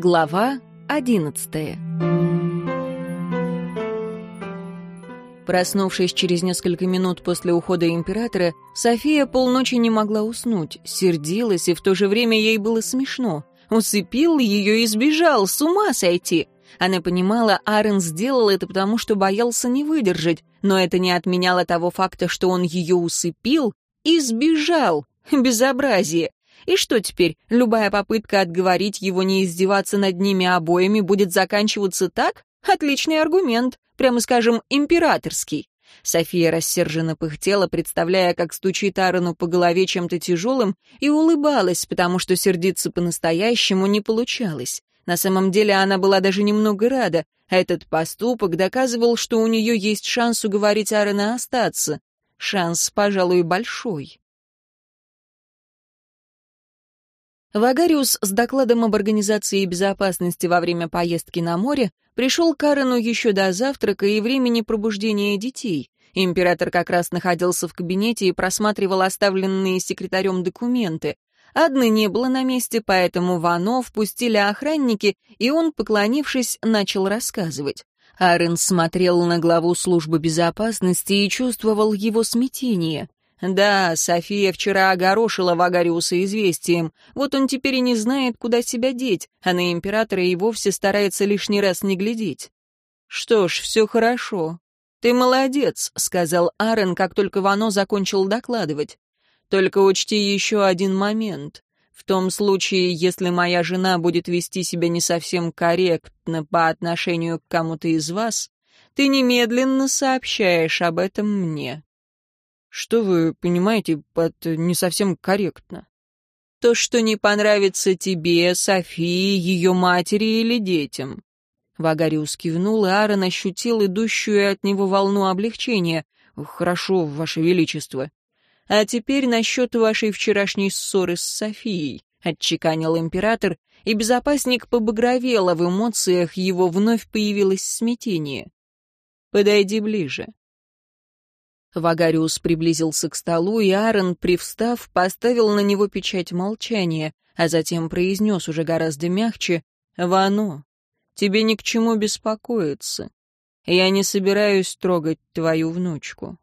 Глава одиннадцатая Проснувшись через несколько минут после ухода императора, София полночи не могла уснуть, сердилась, и в то же время ей было смешно. Усыпил ее и сбежал, с ума сойти. Она понимала, Арен сделал это потому, что боялся не выдержать, но это не отменяло того факта, что он ее усыпил и сбежал. Безобразие. И что теперь, любая попытка отговорить его не издеваться над ними обоими будет заканчиваться так? Отличный аргумент, прямо скажем, императорский. София рассерженно пыхтела, представляя, как стучит Аарону по голове чем-то тяжелым, и улыбалась, потому что сердиться по-настоящему не получалось. На самом деле она была даже немного рада. Этот поступок доказывал, что у нее есть шанс уговорить Аарона остаться. Шанс, пожалуй, большой. Вагариус с докладом об организации безопасности во время поездки на море пришел к Аарону еще до завтрака и времени пробуждения детей. Император как раз находился в кабинете и просматривал оставленные секретарем документы. Адны не было на месте, поэтому Вано впустили охранники, и он, поклонившись, начал рассказывать. Арен смотрел на главу службы безопасности и чувствовал его смятение. Да, София вчера огорошила Вагариуса известием. Вот он теперь и не знает, куда себя деть, а на императора и вовсе старается лишний раз не глядеть. «Что ж, все хорошо. Ты молодец», — сказал Арен, как только Вано закончил докладывать. Только учти еще один момент. В том случае, если моя жена будет вести себя не совсем корректно по отношению к кому-то из вас, ты немедленно сообщаешь об этом мне. Что вы понимаете под не совсем корректно? То, что не понравится тебе, Софии, ее матери или детям. Вагариус кивнул, и Аарон ощутил идущую от него волну облегчения. «Хорошо, Ваше Величество. «А теперь насчет вашей вчерашней ссоры с Софией», — отчеканил император, и безопасник побагровел, а в эмоциях его вновь появилось смятение. «Подойди ближе». Вагариус приблизился к столу, и Аарон, привстав, поставил на него печать молчания, а затем произнес уже гораздо мягче «Вано, тебе ни к чему беспокоиться. Я не собираюсь трогать твою внучку.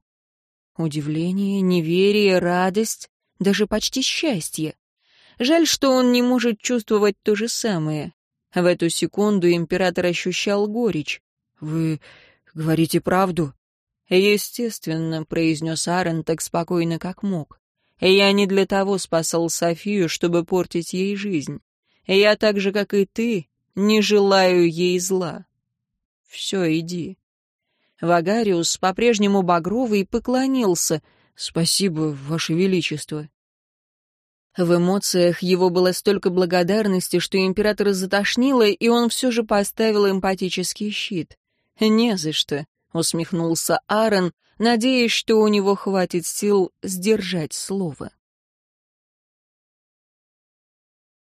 Удивление, неверие, радость, даже почти счастье. Жаль, что он не может чувствовать то же самое. В эту секунду император ощущал горечь. «Вы говорите правду?» «Естественно», — произнес Аарон так спокойно, как мог. «Я не для того спасал Софию, чтобы портить ей жизнь. Я так же, как и ты, не желаю ей зла. Все, иди». Вагариус, по-прежнему багровый, поклонился. «Спасибо, Ваше Величество». В эмоциях его было столько благодарности, что императора затошнило, и он все же поставил эмпатический щит. «Не за что», — усмехнулся Аарон, надеясь, что у него хватит сил сдержать слово.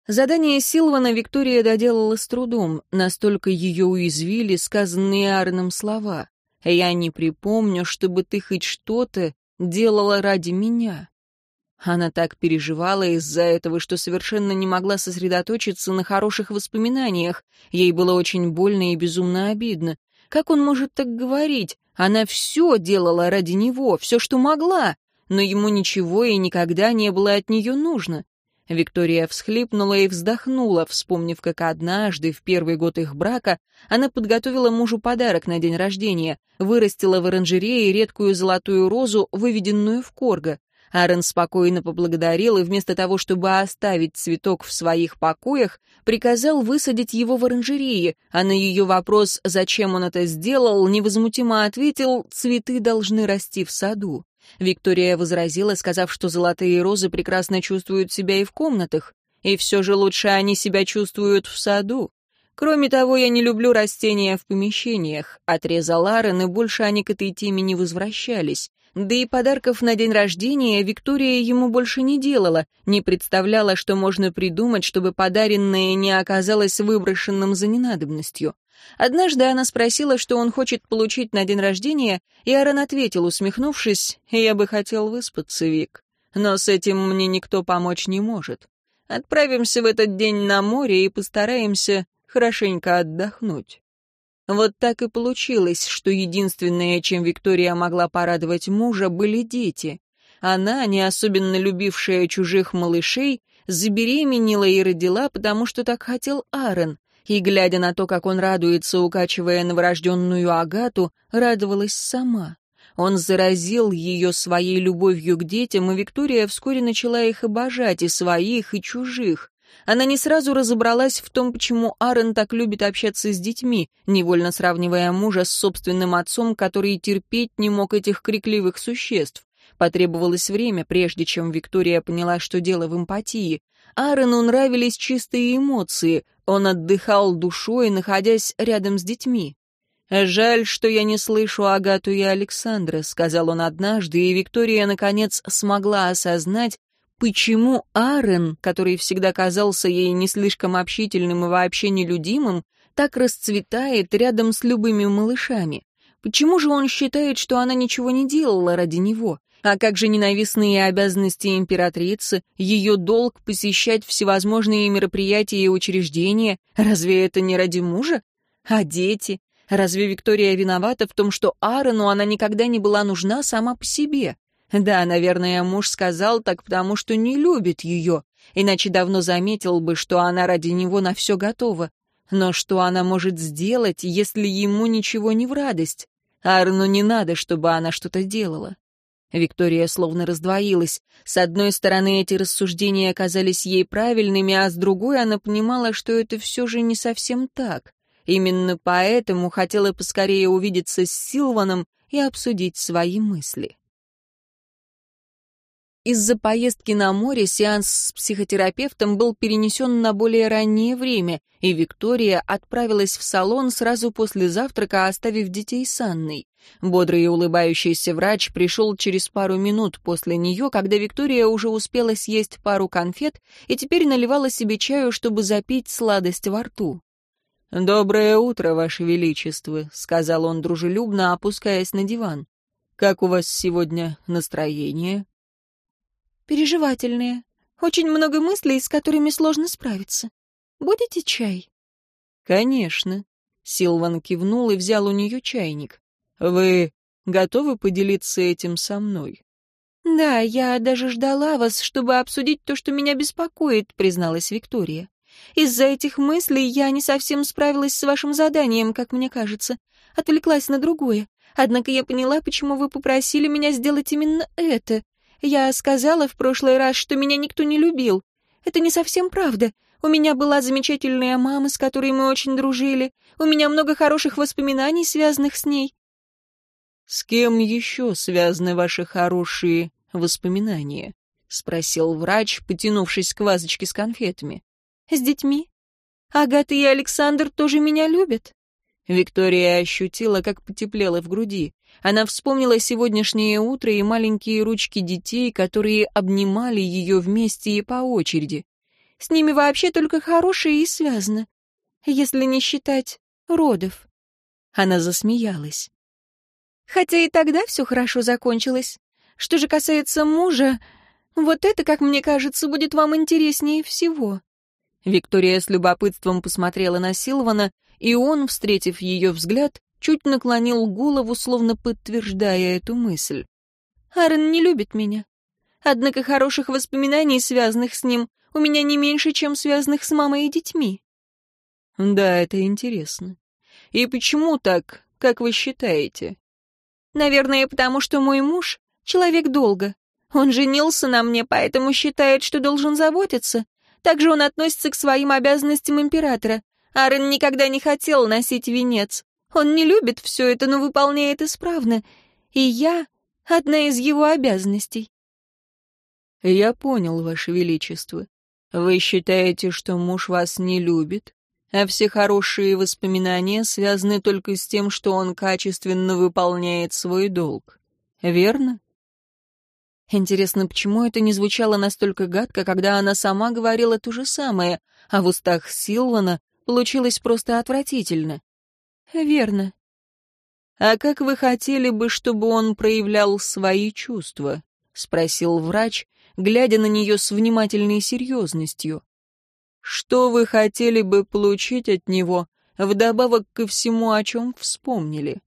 Задание Силвана Виктория доделала с трудом, настолько ее уязвили сказанные Аароном слова. Я не припомню, чтобы ты хоть что-то делала ради меня. Она так переживала из-за этого, что совершенно не могла сосредоточиться на хороших воспоминаниях. Ей было очень больно и безумно обидно. Как он может так говорить? Она все делала ради него, все, что могла, но ему ничего и никогда не было от нее нужно. Виктория всхлипнула и вздохнула, вспомнив, как однажды, в первый год их брака, она подготовила мужу подарок на день рождения, вырастила в оранжерее редкую золотую розу, выведенную в корго. Аарон спокойно поблагодарил и вместо того, чтобы оставить цветок в своих покоях, приказал высадить его в оранжерее, а на ее вопрос, зачем он это сделал, невозмутимо ответил, цветы должны расти в саду. Виктория возразила, сказав, что золотые розы прекрасно чувствуют себя и в комнатах, и все же лучше они себя чувствуют в саду. Кроме того, я не люблю растения в помещениях, отрезал Арен, и больше они к этой теме не возвращались. Да и подарков на день рождения Виктория ему больше не делала, не представляла, что можно придумать, чтобы подаренное не оказалось выброшенным за ненадобностью. Однажды она спросила, что он хочет получить на день рождения, и Аарон ответил, усмехнувшись, «Я бы хотел выспаться, Вик, но с этим мне никто помочь не может. Отправимся в этот день на море и постараемся хорошенько отдохнуть. Вот так и получилось, что единственное, чем Виктория могла порадовать мужа, были дети. Она, не особенно любившая чужих малышей, забеременела и родила, потому что так хотел Аарон, и, глядя на то, как он радуется, укачивая новорожденную Агату, радовалась сама. Он заразил ее своей любовью к детям, и Виктория вскоре начала их обожать, и своих, и чужих. Она не сразу разобралась в том, почему Аарон так любит общаться с детьми, невольно сравнивая мужа с собственным отцом, который терпеть не мог этих крикливых существ. Потребовалось время, прежде чем Виктория поняла, что дело в эмпатии. Аарону нравились чистые эмоции, он отдыхал душой, находясь рядом с детьми. «Жаль, что я не слышу Агату и Александра», — сказал он однажды, и Виктория, наконец, смогла осознать, почему Аарон, который всегда казался ей не слишком общительным и вообще нелюдимым, так расцветает рядом с любыми малышами. Почему же он считает, что она ничего не делала ради него? А как же ненавистные обязанности императрицы, ее долг посещать всевозможные мероприятия и учреждения? Разве это не ради мужа? А дети? Разве Виктория виновата в том, что Аарону она никогда не была нужна сама по себе? Да, наверное, муж сказал так, потому что не любит ее, иначе давно заметил бы, что она ради него на все готова. Но что она может сделать, если ему ничего не в радость? Аарону не надо, чтобы она что-то делала. Виктория словно раздвоилась. С одной стороны, эти рассуждения оказались ей правильными, а с другой она понимала, что это все же не совсем так. Именно поэтому хотела поскорее увидеться с Силваном и обсудить свои мысли. Из-за поездки на море сеанс с психотерапевтом был перенесен на более раннее время, и Виктория отправилась в салон сразу после завтрака, оставив детей с Анной. Бодрый и улыбающийся врач пришел через пару минут после нее, когда Виктория уже успела съесть пару конфет и теперь наливала себе чаю, чтобы запить сладость во рту. «Доброе утро, Ваше Величество», — сказал он дружелюбно, опускаясь на диван. «Как у вас сегодня настроение?» «Переживательные. Очень много мыслей, с которыми сложно справиться. Будете чай?» «Конечно». Силван кивнул и взял у нее чайник. «Вы готовы поделиться этим со мной?» «Да, я даже ждала вас, чтобы обсудить то, что меня беспокоит», — призналась Виктория. Из-за этих мыслей я не совсем справилась с вашим заданием, как мне кажется. Отвлеклась на другое. Однако я поняла, почему вы попросили меня сделать именно это. Я сказала в прошлый раз, что меня никто не любил. Это не совсем правда. У меня была замечательная мама, с которой мы очень дружили. У меня много хороших воспоминаний, связанных с ней. «С кем еще связаны ваши хорошие воспоминания?» — спросил врач, потянувшись к вазочке с конфетами. С детьми? Агата и Александр тоже меня любят?» Виктория ощутила, как потеплело в груди. Она вспомнила сегодняшнее утро и маленькие ручки детей, которые обнимали ее вместе и по очереди. «С ними вообще только хорошее и связано, если не считать родов». Она засмеялась. «Хотя и тогда все хорошо закончилось. Что же касается мужа, вот это, как мне кажется, будет вам интереснее всего». Виктория с любопытством посмотрела на Силвана, и он, встретив ее взгляд, чуть наклонил голову, словно подтверждая эту мысль. «Аарон не любит меня. Однако хороших воспоминаний, связанных с ним, у меня не меньше, чем связанных с мамой и детьми». «Да, это интересно. И почему так, как вы считаете?» «Наверное, потому что мой муж — человек долго. Он женился на мне, поэтому считает, что должен заботиться, также он относится к своим обязанностям императора. Аарон никогда не хотел носить венец. Он не любит все это, но выполняет исправно. И я — одна из его обязанностей. Я понял, Ваше Величество. Вы считаете, что муж вас не любит, а все хорошие воспоминания связаны только с тем, что он качественно выполняет свой долг. Верно? Интересно, почему это не звучало настолько гадко, когда она сама говорила то же самое, а в устах Силвана получилось просто отвратительно? Верно. А как вы хотели бы, чтобы он проявлял свои чувства? спросил врач, глядя на нее с внимательной серьезностью. Что вы хотели бы получить от него, вдобавок ко всему, о чем вспомнили?»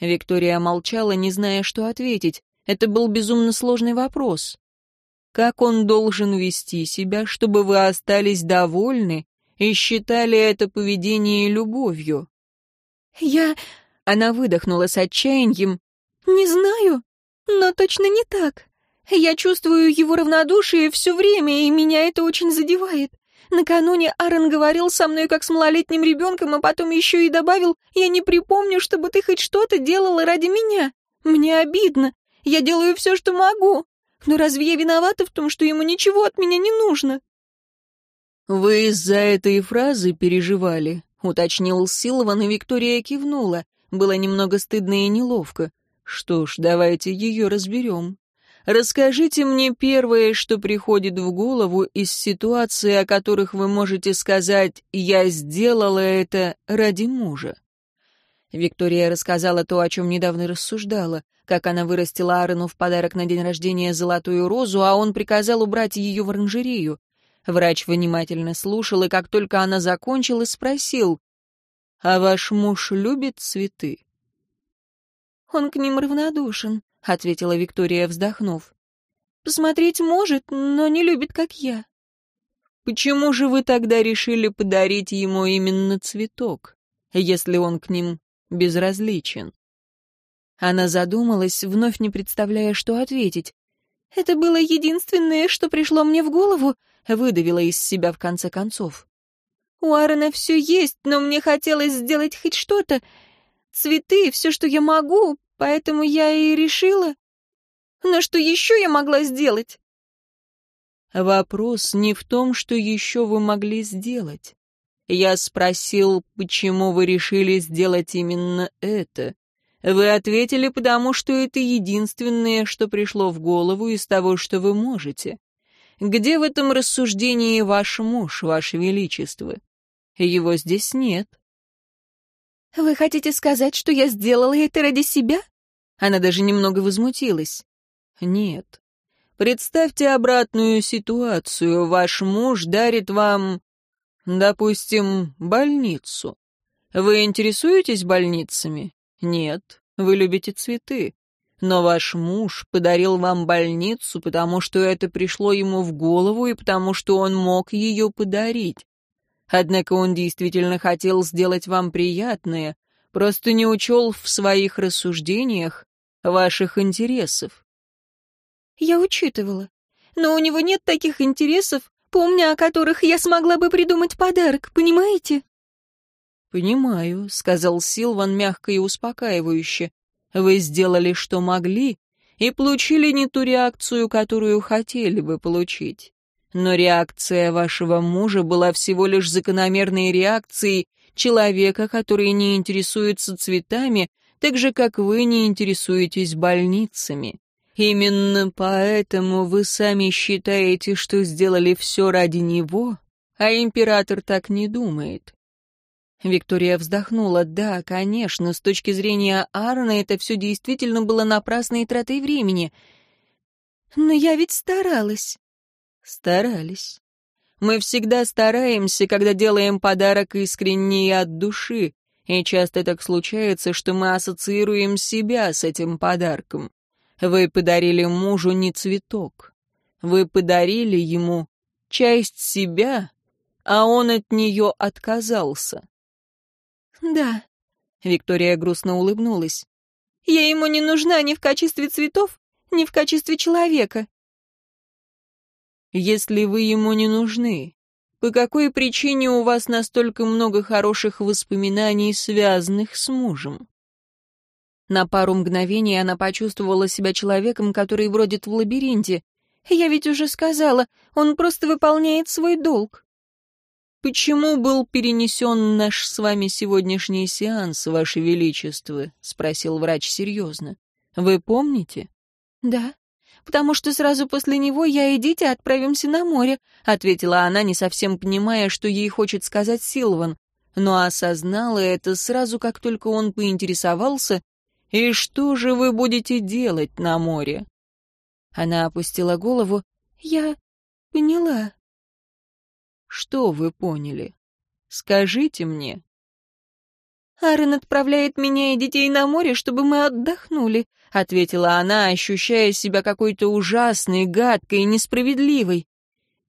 Виктория молчала, не зная, что ответить. Это был безумно сложный вопрос. Как он должен вести себя, чтобы вы остались довольны и считали это поведение любовью? «Я...» — она выдохнула с отчаянием. «Не знаю, но точно не так. Я чувствую его равнодушие все время, и меня это очень задевает. Накануне Аарон говорил со мной как с малолетним ребенком, а потом еще и добавил, «Я не припомню, чтобы ты хоть что-то делала ради меня. Мне обидно. Я делаю все, что могу. Но разве я виновата в том, что ему ничего от меня не нужно?» «Вы из-за этой фразы переживали», — уточнил Силван, и Виктория кивнула. Было немного стыдно и неловко. «Что ж, давайте ее разберем». Расскажите мне первое, что приходит в голову из ситуации, о которых вы можете сказать «я сделала это ради мужа». Виктория рассказала то, о чем недавно рассуждала, как она вырастила Аарону в подарок на день рождения золотую розу, а он приказал убрать ее в оранжерею. Врач внимательно слушал, и как только она закончила, спросил, «А ваш муж любит цветы?» «Он к ним равнодушен», — ответила Виктория, вздохнув. «Посмотреть может, но не любит, как я». «Почему же вы тогда решили подарить ему именно цветок, если он к ним безразличен?» Она задумалась, вновь не представляя, что ответить. «Это было единственное, что пришло мне в голову», — выдавила из себя в конце концов. «У Аарона все есть, но мне хотелось сделать хоть что-то. Цветы — все, что я могу, Поэтому я и решила. Но что еще я могла сделать? Вопрос не в том, что еще вы могли сделать. Я спросил, почему вы решили сделать именно это. Вы ответили, потому что это единственное, что пришло в голову из того, что вы можете. Где в этом рассуждении ваш муж, ваше величество? Его здесь нет. «Вы хотите сказать, что я сделала это ради себя?» Она даже немного возмутилась. «Нет. Представьте обратную ситуацию. Ваш муж дарит вам, допустим, больницу. Вы интересуетесь больницами? Нет. Вы любите цветы. Но ваш муж подарил вам больницу, потому что это пришло ему в голову и потому что он мог ее подарить. Однако он действительно хотел сделать вам приятное, просто не учел в своих рассуждениях ваших интересов. Я учитывала. Но у него нет таких интересов, помня о которых я смогла бы придумать подарок, понимаете? «Понимаю», — сказал Силван мягко и успокаивающе. «Вы сделали, что могли, и получили не ту реакцию, которую хотели бы получить. Но реакция вашего мужа была всего лишь закономерной реакцией человека, который не интересуется цветами, так же, как вы не интересуетесь больницами. Именно поэтому вы сами считаете, что сделали все ради него, а император так не думает. Виктория вздохнула. Да, конечно, с точки зрения Арна это все действительно было напрасной тратой времени. Но я ведь старалась. Старались. Мы всегда стараемся, когда делаем подарок искренне и от души, и часто так случается, что мы ассоциируем себя с этим подарком. Вы подарили мужу не цветок. Вы подарили ему часть себя, а он от нее отказался. «Да», — Виктория грустно улыбнулась. «Я ему не нужна ни в качестве цветов, ни в качестве человека если вы ему не нужны? По какой причине у вас настолько много хороших воспоминаний, связанных с мужем? На пару мгновений она почувствовала себя человеком, который бродит в лабиринте. Я ведь уже сказала, он просто выполняет свой долг. «Почему был перенесен наш с вами сегодняшний сеанс, Ваше Величество?» — спросил врач серьезно. «Вы помните?» «Да» потому что сразу после него я и дети отправимся на море», — ответила она, не совсем понимая, что ей хочет сказать Силван, но осознала это сразу, как только он поинтересовался, «И что же вы будете делать на море?» Она опустила голову. «Я поняла». Что вы поняли? Скажите мне. «Аарон отправляет меня и детей на море, чтобы мы отдохнули», — ответила она, ощущая себя какой-то ужасной, гадкой и несправедливой.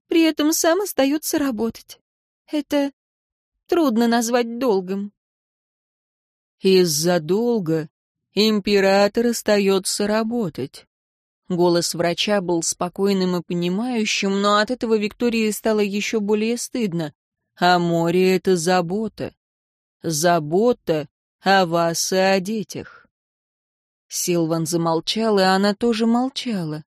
«При этом сам остается работать. Это трудно назвать долгом». «Из-за долга император остается работать». Голос врача был спокойным и понимающим, но от этого Виктории стало еще более стыдно. А море — это забота. Забота о вас и о детях. Силван замолчал, и она тоже молчала.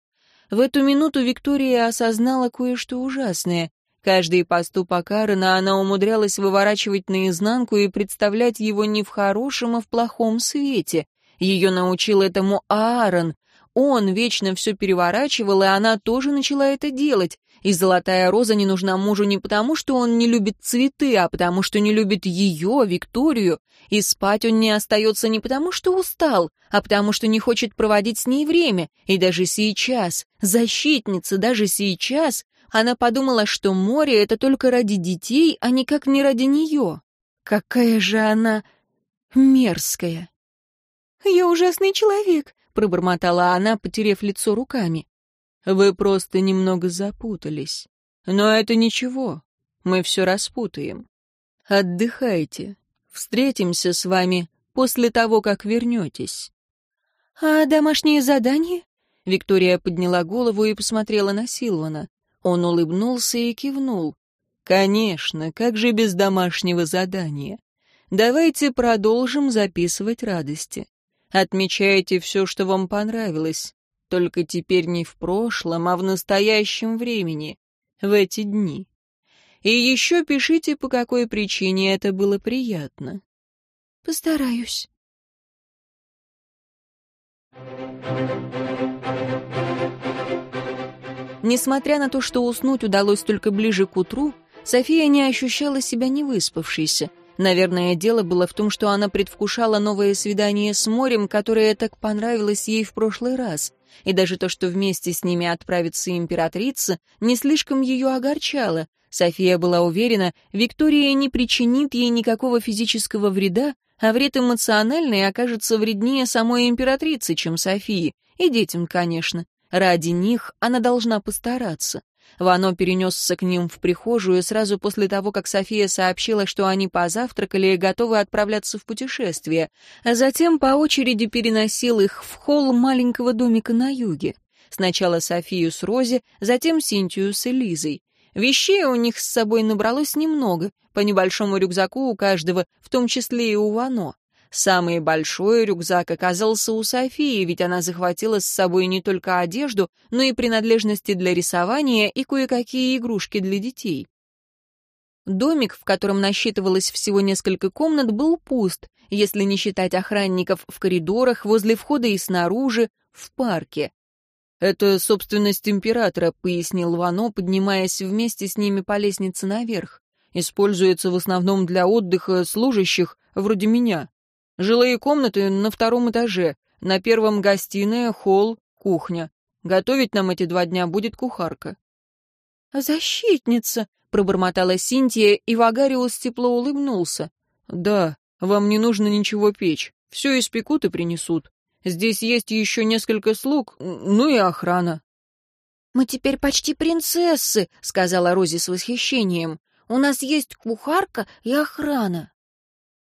В эту минуту Виктория осознала кое-что ужасное. Каждый поступок Аарона она умудрялась выворачивать наизнанку и представлять его не в хорошем, а в плохом свете. Ее научил этому Аарон. Он вечно все переворачивал, и она тоже начала это делать. И золотая роза не нужна мужу не потому, что он не любит цветы, а потому, что не любит ее, Викторию. И спать он не остается не потому, что устал, а потому, что не хочет проводить с ней время. И даже сейчас, защитница, даже сейчас, она подумала, что море — это только ради детей, а никак не ради нее. Какая же она мерзкая. «Я ужасный человек», — пробормотала она, потерев лицо руками. Вы просто немного запутались. Но это ничего, мы все распутаем. Отдыхайте. Встретимся с вами после того, как вернетесь. А домашнее задание? Виктория подняла голову и посмотрела на Силвана. Он улыбнулся и кивнул. «Конечно, как же без домашнего задания? Давайте продолжим записывать радости. Отмечайте все, что вам понравилось. Только теперь не в прошлом, а в настоящем времени, в эти дни. И еще пишите, по какой причине это было приятно. Постараюсь. Несмотря на то, что уснуть удалось только ближе к утру, София не ощущала себя невыспавшейся — Наверное, дело было в том, что она предвкушала новое свидание с морем, которое так понравилось ей в прошлый раз. И даже то, что вместе с ними отправится императрица, не слишком ее огорчало. София была уверена, Виктория не причинит ей никакого физического вреда, а вред эмоциональный окажется вреднее самой императрицы, чем Софии. И детям, конечно. Ради них она должна постараться. Вано перенесся к ним в прихожую сразу после того, как София сообщила, что они позавтракали и готовы отправляться в путешествие, а затем по очереди переносил их в холл маленького домика на юге. Сначала Софию с Рози, затем Синтию с Элизой. Вещей у них с собой набралось немного, по небольшому рюкзаку у каждого, в том числе и у Вано. Самый большой рюкзак оказался у Софии, ведь она захватила с собой не только одежду, но и принадлежности для рисования и кое-какие игрушки для детей. Домик, в котором насчитывалось всего несколько комнат, был пуст, если не считать охранников в коридорах, возле входа и снаружи, в парке. «Это собственность императора», — пояснил Вано, поднимаясь вместе с ними по лестнице наверх. «Используется в основном для отдыха служащих, вроде меня». Жилые комнаты на втором этаже, на первом гостиная, холл, кухня. Готовить нам эти два дня будет кухарка». «Защитница!» — пробормотала Синтия, и Вагариус тепло улыбнулся. «Да, вам не нужно ничего печь. Все испекут и принесут. Здесь есть еще несколько слуг, ну и охрана». «Мы теперь почти принцессы», — сказала Рози с восхищением. «У нас есть кухарка и охрана».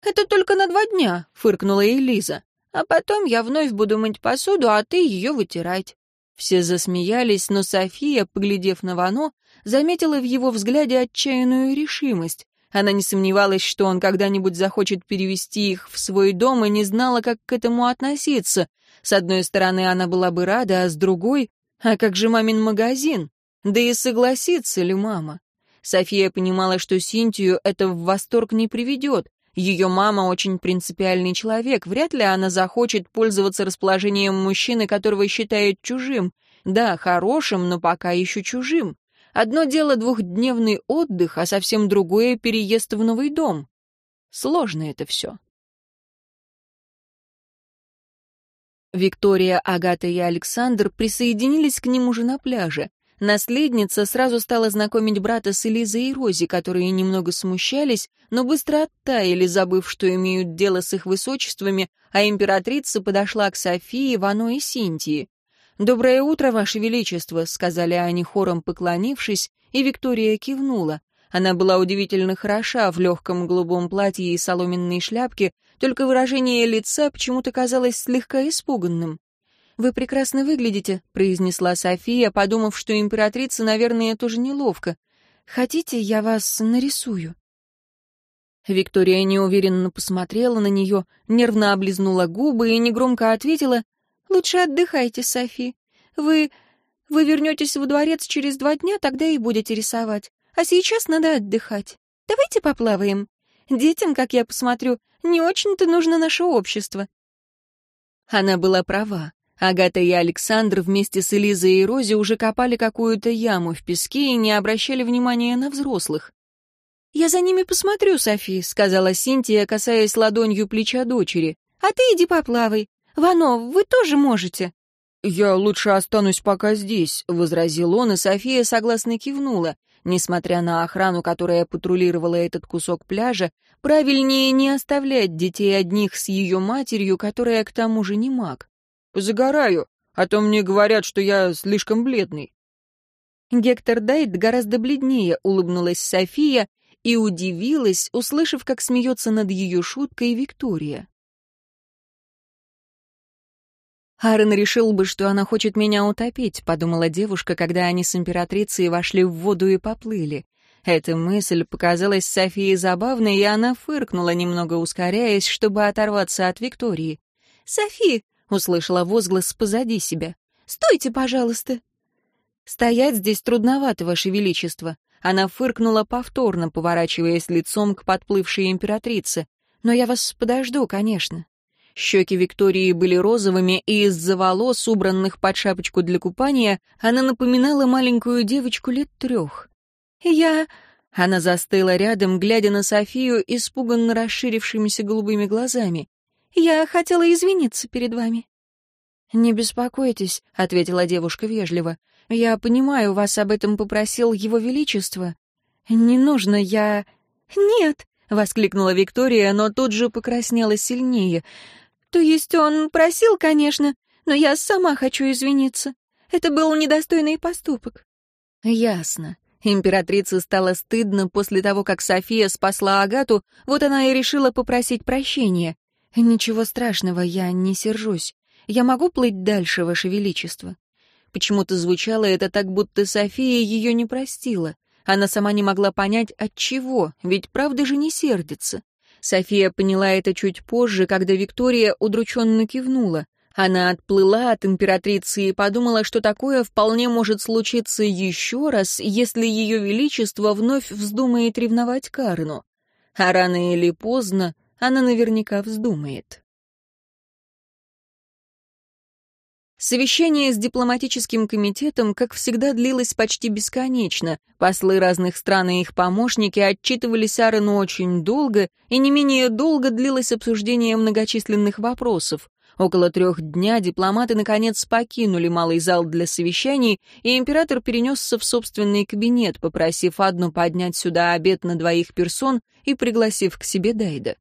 «Это только на два дня», — фыркнула Элиза. «А потом я вновь буду мыть посуду, а ты ее вытирать». Все засмеялись, но София, поглядев на Вано, заметила в его взгляде отчаянную решимость. Она не сомневалась, что он когда-нибудь захочет перевести их в свой дом и не знала, как к этому относиться. С одной стороны, она была бы рада, а с другой... А как же мамин магазин? Да и согласится ли мама? София понимала, что Синтию это в восторг не приведет. Ее мама очень принципиальный человек, вряд ли она захочет пользоваться расположением мужчины, которого считает чужим. Да, хорошим, но пока еще чужим. Одно дело двухдневный отдых, а совсем другое — переезд в новый дом. Сложно это все. Виктория, Агата и Александр присоединились к ним уже на пляже. Наследница сразу стала знакомить брата с Элизой и Рози, которые немного смущались, но быстро оттаяли, забыв, что имеют дело с их высочествами, а императрица подошла к Софии, Вано и Синтии. «Доброе утро, Ваше Величество», — сказали они хором, поклонившись, и Виктория кивнула. Она была удивительно хороша в легком голубом платье и соломенной шляпке, только выражение лица почему-то казалось слегка испуганным. «Вы прекрасно выглядите», — произнесла София, подумав, что императрица, наверное, тоже неловко. «Хотите, я вас нарисую?» Виктория неуверенно посмотрела на нее, нервно облизнула губы и негромко ответила, «Лучше отдыхайте, Софи. Вы... вы вернетесь во дворец через два дня, тогда и будете рисовать. А сейчас надо отдыхать. Давайте поплаваем. Детям, как я посмотрю, не очень-то нужно наше общество». Она была права. Агата и Александр вместе с Элизой и Рози уже копали какую-то яму в песке и не обращали внимания на взрослых. «Я за ними посмотрю, Софи», — сказала Синтия, касаясь ладонью плеча дочери. «А ты иди поплавай. Вано, вы тоже можете». «Я лучше останусь пока здесь», — возразил он, и София согласно кивнула. Несмотря на охрану, которая патрулировала этот кусок пляжа, правильнее не оставлять детей одних с ее матерью, которая к тому же не маг. Позагораю, а то мне говорят, что я слишком бледный». Гектор Дайт гораздо бледнее улыбнулась София и удивилась, услышав, как смеется над ее шуткой Виктория. «Аарон решил бы, что она хочет меня утопить», — подумала девушка, когда они с императрицей вошли в воду и поплыли. Эта мысль показалась Софии забавной, и она фыркнула, немного ускоряясь, чтобы оторваться от Виктории. «Софи, Услышала возглас позади себя. «Стойте, пожалуйста!» «Стоять здесь трудновато, Ваше Величество!» Она фыркнула повторно, поворачиваясь лицом к подплывшей императрице. «Но я вас подожду, конечно». Щеки Виктории были розовыми, и из-за волос, убранных под шапочку для купания, она напоминала маленькую девочку лет трех. «Я...» Она застыла рядом, глядя на Софию испуганно расширившимися голубыми глазами. Я хотела извиниться перед вами». «Не беспокойтесь», — ответила девушка вежливо. «Я понимаю, вас об этом попросил Его Величество. Не нужно, я...» «Нет», — воскликнула Виктория, но тут же покраснела сильнее. «То есть он просил, конечно, но я сама хочу извиниться. Это был недостойный поступок». «Ясно». Императрице стало стыдно после того, как София спасла Агату, вот она и решила попросить прощения. «Ничего страшного, я не сержусь. Я могу плыть дальше, Ваше Величество?» Почему-то звучало это так, будто София ее не простила. Она сама не могла понять, от чего, ведь правда же не сердится. София поняла это чуть позже, когда Виктория удрученно кивнула. Она отплыла от императрицы и подумала, что такое вполне может случиться еще раз, если ее величество вновь вздумает ревновать Карну. А рано или поздно она наверняка вздумает. Совещание с дипломатическим комитетом, как всегда, длилось почти бесконечно. Послы разных стран и их помощники отчитывались Аарону очень долго, и не менее долго длилось обсуждение многочисленных вопросов. Около трех дня дипломаты, наконец, покинули малый зал для совещаний, и император перенесся в собственный кабинет, попросив Адну поднять сюда обед на двоих персон и пригласив к себе Дайда.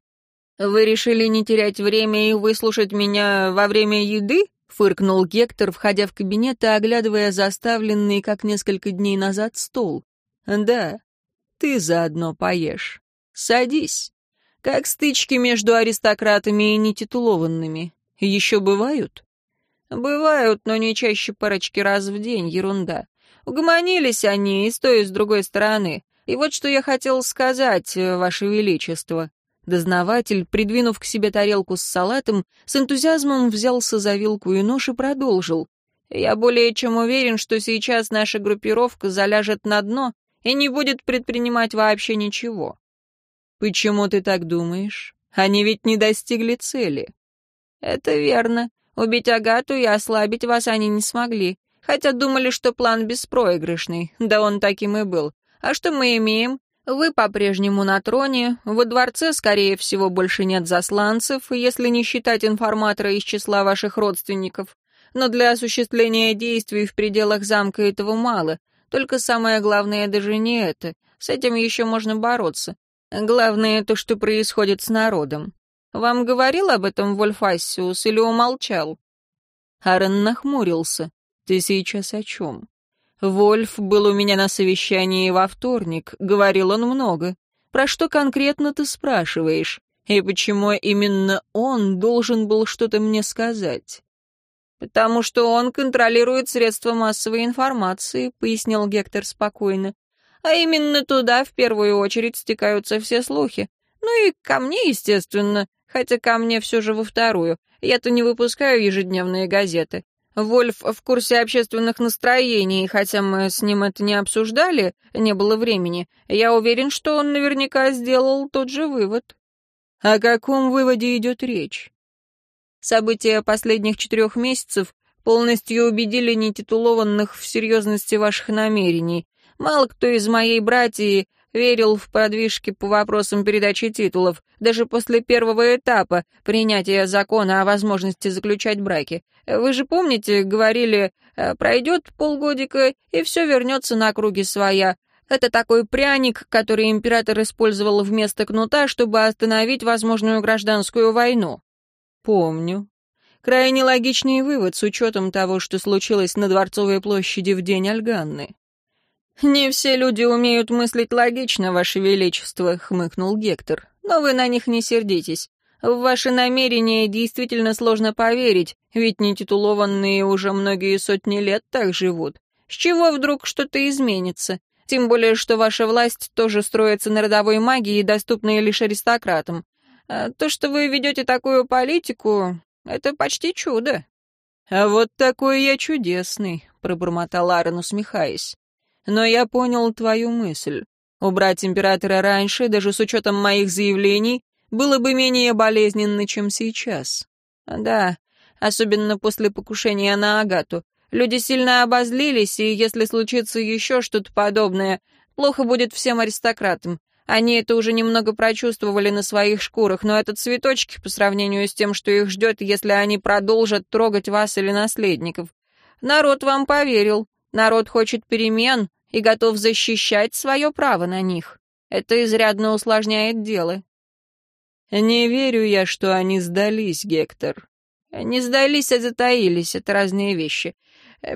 «Вы решили не терять время и выслушать меня во время еды?» — фыркнул Гектор, входя в кабинет и оглядывая заставленный, как несколько дней назад, стол. «Да, ты заодно поешь. Садись. Как стычки между аристократами и нетитулованными. Еще бывают?» «Бывают, но не чаще парочки раз в день, ерунда. Угомонились они и с той, и с другой стороны. И вот что я хотел сказать, Ваше Величество. Дознаватель, придвинув к себе тарелку с салатом, с энтузиазмом взялся за вилку и нож и продолжил. «Я более чем уверен, что сейчас наша группировка заляжет на дно и не будет предпринимать вообще ничего». «Почему ты так думаешь? Они ведь не достигли цели». «Это верно. Убить Агату и ослабить вас они не смогли. Хотя думали, что план беспроигрышный. Да он таким и был. А что мы имеем? Вы по-прежнему на троне, во дворце, скорее всего, больше нет засланцев, если не считать информатора из числа ваших родственников. Но для осуществления действий в пределах замка этого мало. Только самое главное даже не это. С этим еще можно бороться. Главное то, что происходит с народом. Вам говорил об этом Вольфассиус или умолчал?» Аарон нахмурился. «Ты сейчас о чем?» «Вольф был у меня на совещании во вторник. Говорил он много. Про что конкретно ты спрашиваешь? И почему именно он должен был что-то мне сказать?» «Потому что он контролирует средства массовой информации», — пояснил Гектор спокойно. «А именно туда в первую очередь стекаются все слухи. Ну и ко мне, естественно, хотя ко мне все же во вторую. Я-то не выпускаю ежедневные газеты. Вольф в курсе общественных настроений, хотя мы с ним это не обсуждали, не было времени. Я уверен, что он наверняка сделал тот же вывод». «О каком выводе идет речь?» События последних четырех месяцев полностью убедили нетитулованных в серьезности ваших намерений. Мало кто из моей братьи верил в продвижки по вопросам передачи титулов, даже после первого этапа принятия закона о возможности заключать браки. Вы же помните, говорили, «Э, пройдет полгодика, и все вернется на круги своя. Это такой пряник, который император использовал вместо кнута, чтобы остановить возможную гражданскую войну. Помню. Крайне логичный вывод с учетом того, что случилось на Дворцовой площади в день Альганны. «Не все люди умеют мыслить логично, Ваше Величество», — хмыкнул Гектор. «Но вы на них не сердитесь. В ваши намерения действительно сложно поверить, ведь нетитулованные уже многие сотни лет так живут. С чего вдруг что-то изменится? Тем более, что ваша власть тоже строится на родовой магии, доступной лишь аристократам. А то, что вы ведете такую политику, это почти чудо». «А вот такой я чудесный», — пробормотал Аарон, усмехаясь. «Но я понял твою мысль. Убрать императора раньше, даже с учетом моих заявлений, было бы менее болезненно, чем сейчас». «Да, особенно после покушения на Агату. Люди сильно обозлились, и если случится еще что-то подобное, плохо будет всем аристократам. Они это уже немного прочувствовали на своих шкурах, но это цветочки по сравнению с тем, что их ждет, если они продолжат трогать вас или наследников. Народ вам поверил. Народ хочет перемен и готов защищать свое право на них. Это изрядно усложняет дело. Не верю я, что они сдались, Гектор. Не сдались, а затаились. Это разные вещи.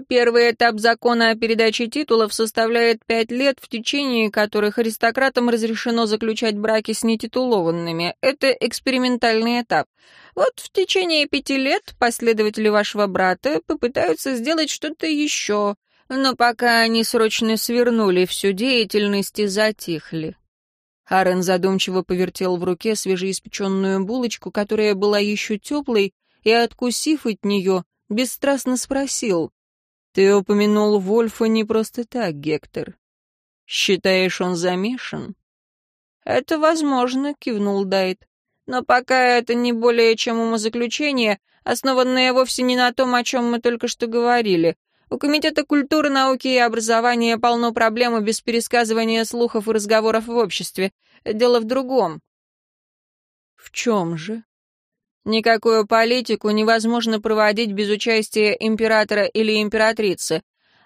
Первый этап закона о передаче титулов составляет пять лет, в течение которых аристократам разрешено заключать браки с нетитулованными. Это экспериментальный этап. Вот в течение пяти лет последователи вашего брата попытаются сделать что-то еще, но пока они срочно свернули всю деятельность и затихли. Харен задумчиво повертел в руке свежеиспеченную булочку, которая была еще теплой, и, откусив от нее, бесстрастно спросил, ты упомянул Вольфа не просто так, Гектор. Считаешь, он замешан? Это возможно, кивнул Дайт. Но пока это не более чем умозаключение, основанное вовсе не на том, о чем мы только что говорили. У Комитета культуры, науки и образования полно проблем без пересказывания слухов и разговоров в обществе. Дело в другом. В чем же? Никакую политику невозможно проводить без участия императора или императрицы.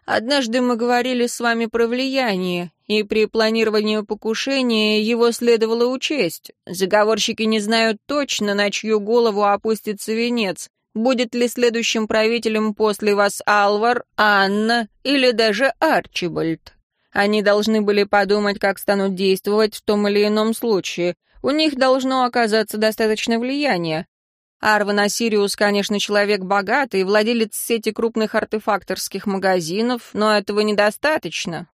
Однажды мы говорили с вами про влияние, и при планировании покушения его следовало учесть. Заговорщики не знают точно, на чью голову опустится венец. Будет ли следующим правителем после вас Алвар, Анна или даже Арчибальд? Они должны были подумать, как станут действовать в том или ином случае. У них должно оказаться достаточно влияния. Арван Асириус, конечно, человек богатый, владелец сети крупных артефакторских магазинов, но этого недостаточно.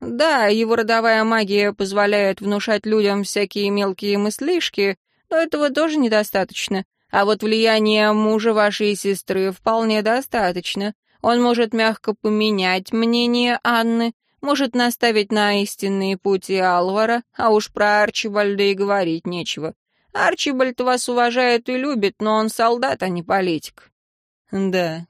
Да, его родовая магия позволяет внушать людям всякие мелкие мыслишки, но этого тоже недостаточно. А вот влияние мужа вашей сестры вполне достаточно. Он может мягко поменять мнение Анны, может наставить на истинные пути Алвара, а уж про Арчибальда и говорить нечего. Арчибальд вас уважает и любит, но он солдат, а не политик». «Да.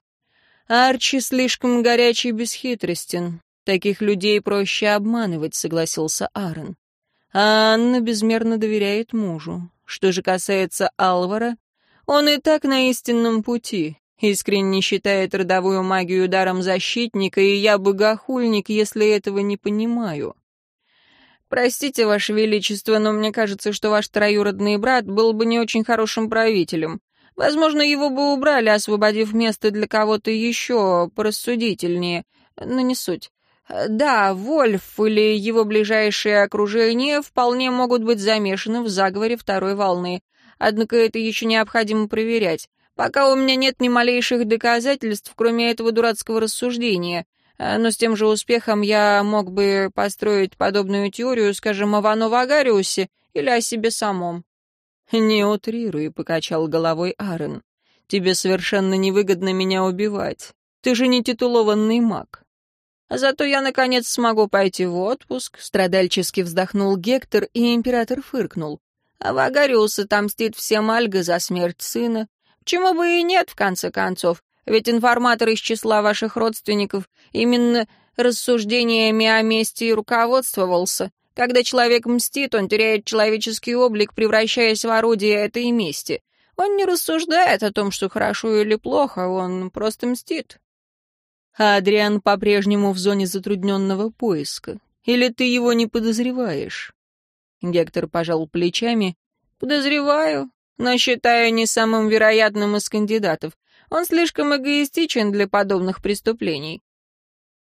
Арчи слишком горячий и бесхитростен. Таких людей проще обманывать», — согласился Аарон. А Анна безмерно доверяет мужу. Что же касается Алвара, он и так на истинном пути. Искренне считает родовую магию даром защитника, и я богохульник, если этого не понимаю. Простите, Ваше Величество, но мне кажется, что ваш троюродный брат был бы не очень хорошим правителем. Возможно, его бы убрали, освободив место для кого-то еще порассудительнее. Но не суть. Да, Вольф или его ближайшее окружение вполне могут быть замешаны в заговоре второй волны. Однако это еще необходимо проверять. Пока у меня нет ни малейших доказательств, кроме этого дурацкого рассуждения. А, но с тем же успехом я мог бы построить подобную теорию, скажем, о Вано Вагариусе или о себе самом. «Не утрируй», — покачал головой Аарон. «Тебе совершенно невыгодно меня убивать. Ты же не титулованный маг». «Зато я, наконец, смогу пойти в отпуск», — страдальчески вздохнул Гектор, и император фыркнул. «А Вагариус отомстит всем Альга за смерть сына. Чему бы и нет, в конце концов, ведь информатор из числа ваших родственников именно рассуждениями о мести и руководствовался. Когда человек мстит, он теряет человеческий облик, превращаясь в орудие этой мести. Он не рассуждает о том, что хорошо или плохо, он просто мстит. А Адриан по-прежнему в зоне затрудненного поиска. Или ты его не подозреваешь? Гектор пожал плечами. Подозреваю, но считаю не самым вероятным из кандидатов. Он слишком эгоистичен для подобных преступлений.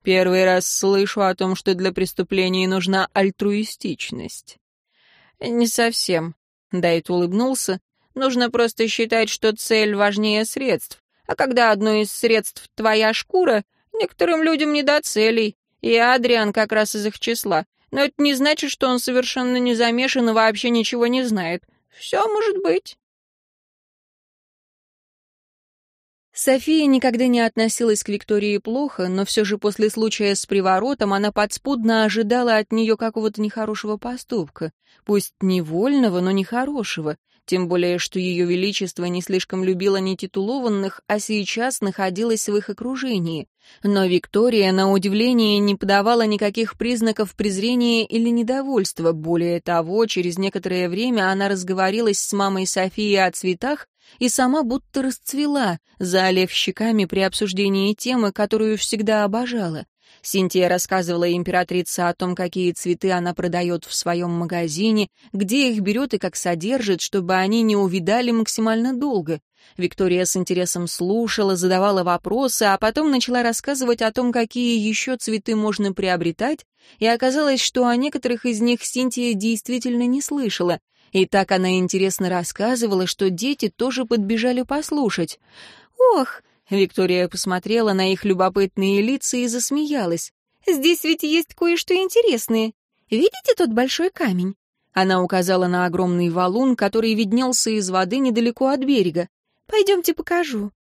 Первый раз слышу о том, что для преступлений нужна альтруистичность. Не совсем. Дайт улыбнулся. Нужно просто считать, что цель важнее средств. А когда одно из средств — твоя шкура, некоторым людям не до целей. И Адриан как раз из их числа. Но это не значит, что он совершенно не замешан и вообще ничего не знает. Все может быть. София никогда не относилась к Виктории плохо, но все же после случая с приворотом она подспудно ожидала от нее какого-то нехорошего поступка. Пусть невольного, но нехорошего. Тем более, что ее величество не слишком любила нетитулованных, а сейчас находилась в их окружении. Но Виктория, на удивление, не подавала никаких признаков презрения или недовольства. Более того, через некоторое время она разговорилась с мамой Софии о цветах и сама будто расцвела, заолев щеками при обсуждении темы, которую всегда обожала. Синтия рассказывала императрице о том, какие цветы она продает в своем магазине, где их берет и как содержит, чтобы они не увидали максимально долго. Виктория с интересом слушала, задавала вопросы, а потом начала рассказывать о том, какие еще цветы можно приобретать, и оказалось, что о некоторых из них Синтия действительно не слышала. И так она интересно рассказывала, что дети тоже подбежали послушать. «Ох!» — Виктория посмотрела на их любопытные лица и засмеялась. «Здесь ведь есть кое-что интересное. Видите тот большой камень?» Она указала на огромный валун, который виднелся из воды недалеко от берега. «Пойдемте покажу».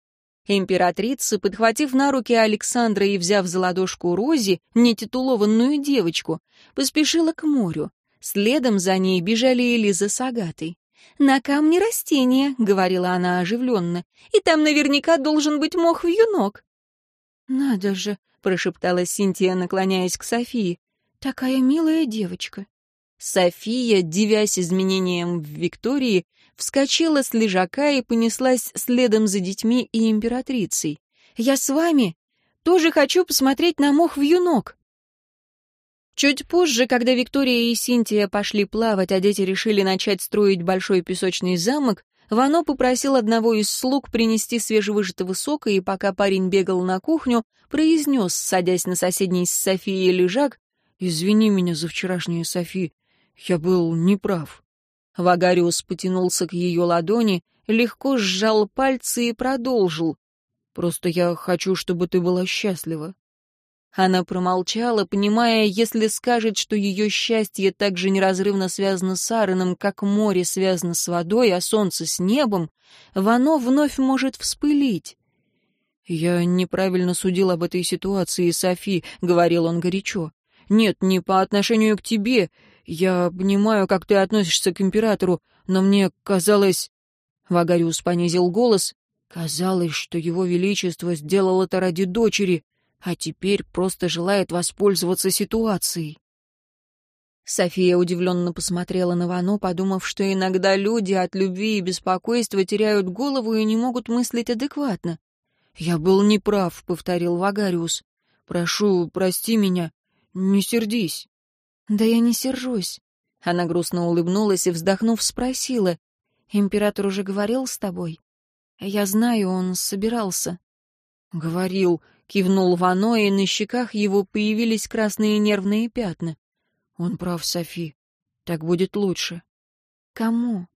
Императрица, подхватив на руки Александра и взяв за ладошку Рози, нетитулованную девочку, поспешила к морю. Следом за ней бежали Элиза с Агатой. «На камне растения», — говорила она оживленно, «и там наверняка должен быть мох-вьюнок». «Надо же», — прошептала Синтия, наклоняясь к Софии, «такая милая девочка». София, дивясь изменениям в Виктории, вскочила с лежака и понеслась следом за детьми и императрицей. «Я с вами! Тоже хочу посмотреть на мох-вьюнок!» Чуть позже, когда Виктория и Синтия пошли плавать, а дети решили начать строить большой песочный замок, Вано попросил одного из слуг принести свежевыжатого сока, и пока парень бегал на кухню, произнес, садясь на соседний с Софией лежак, «Извини меня за вчерашнее, Софи, я был неправ». Вагариус потянулся к ее ладони, легко сжал пальцы и продолжил. «Просто я хочу, чтобы ты была счастлива. Она промолчала, понимая, если скажет, что ее счастье так же неразрывно связано с Аароном, как море связано с водой, а солнце с небом, Вано вновь может вспылить. «Я неправильно судил об этой ситуации, Софи», — говорил он горячо. «Нет, не по отношению к тебе. Я понимаю, как ты относишься к императору, но мне казалось...» Вагариус понизил голос. «Казалось, что его величество сделал это ради дочери а теперь просто желает воспользоваться ситуацией. София удивленно посмотрела на Вано, подумав, что иногда люди от любви и беспокойства теряют голову и не могут мыслить адекватно. «Я был неправ», — повторил Вагариус. «Прошу, прости меня. Не сердись». «Да я не сержусь». Она грустно улыбнулась и, вздохнув, спросила. «Император уже говорил с тобой?» «Я знаю, он собирался». «Говорил», — кивнул Вано, и на щеках его появились красные нервные пятна. «Он прав, Софи. Так будет лучше». «Кому?»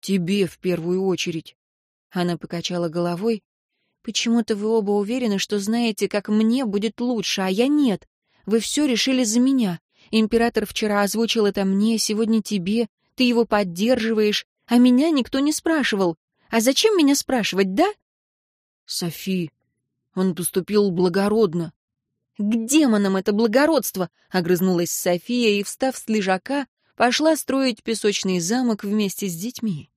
«Тебе в первую очередь». Она покачала головой. «Почему-то вы оба уверены, что знаете, как мне будет лучше, а я нет. Вы все решили за меня. Император вчера озвучил это мне, сегодня тебе. Ты его поддерживаешь, а меня никто не спрашивал. А зачем меня спрашивать, да?» «Софи, он поступил благородно». «К демонам это благородство!» — огрызнулась София и, встав с лежака, пошла строить песочный замок вместе с детьми.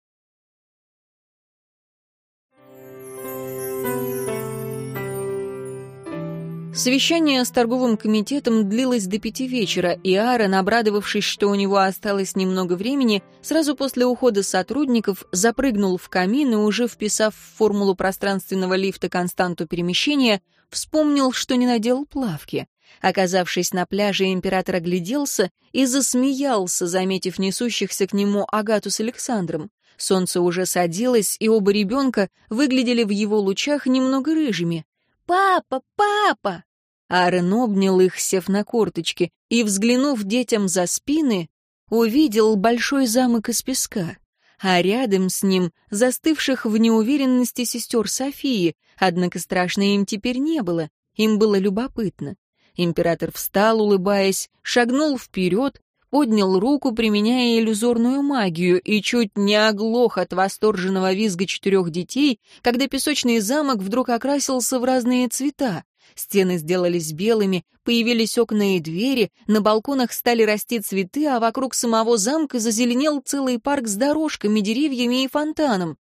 Совещание с торговым комитетом длилось до пяти вечера, и Аарон, обрадовавшись, что у него осталось немного времени, сразу после ухода сотрудников запрыгнул в камин и, уже вписав в формулу пространственного лифта константу перемещения, вспомнил, что не надел плавки. Оказавшись на пляже, император огляделся и засмеялся, заметив несущихся к нему Агату с Александром. Солнце уже садилось, и оба ребенка выглядели в его лучах немного рыжими. «Папа! Папа!» Аарон обнял их, сев на корточки, и, взглянув детям за спины, увидел большой замок из песка, а рядом с ним застывших в неуверенности сестер Софии, однако страшно им теперь не было, им было любопытно. Император встал, улыбаясь, шагнул вперед, поднял руку, применяя иллюзорную магию, и чуть не оглох от восторженного визга четырех детей, когда песочный замок вдруг окрасился в разные цвета. Стены сделались белыми, появились окна и двери, на балконах стали расти цветы, а вокруг самого замка зазеленел целый парк с дорожками, деревьями и фонтаном.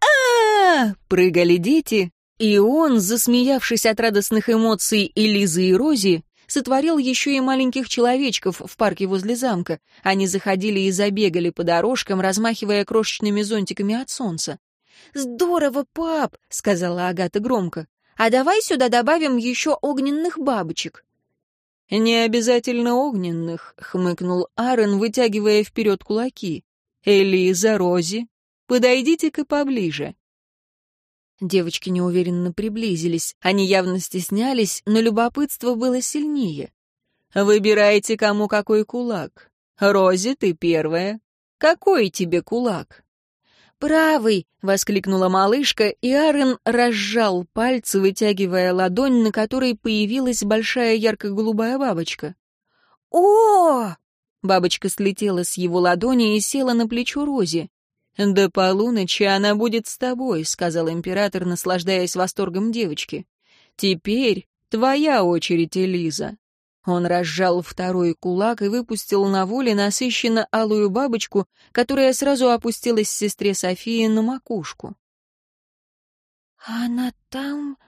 а, -а, -а прыгали дети, и он, засмеявшись от радостных эмоций Элизы и Рози, сотворил еще и маленьких человечков в парке возле замка. Они заходили и забегали по дорожкам, размахивая крошечными зонтиками от солнца. «Здорово, пап!» — сказала Агата громко. «А давай сюда добавим еще огненных бабочек». «Не обязательно огненных», — хмыкнул Аарон, вытягивая вперед кулаки. «Элиза, Рози, подойдите-ка поближе». Девочки неуверенно приблизились. Они явно стеснялись, но любопытство было сильнее. «Выбирайте, кому какой кулак. Рози, ты первая. Какой тебе кулак?» «Правый!» — воскликнула малышка, и Аарон разжал пальцы, вытягивая ладонь, на которой появилась большая ярко-голубая бабочка. «О!» Бабочка слетела с его ладони и села на плечо Рози. «До полуночи она будет с тобой», — сказал император, наслаждаясь восторгом девочки. «Теперь твоя очередь, Элиза». Он разжал второй кулак и выпустил на воле насыщенно алую бабочку, которая сразу опустилась сестре Софии на макушку. «Она там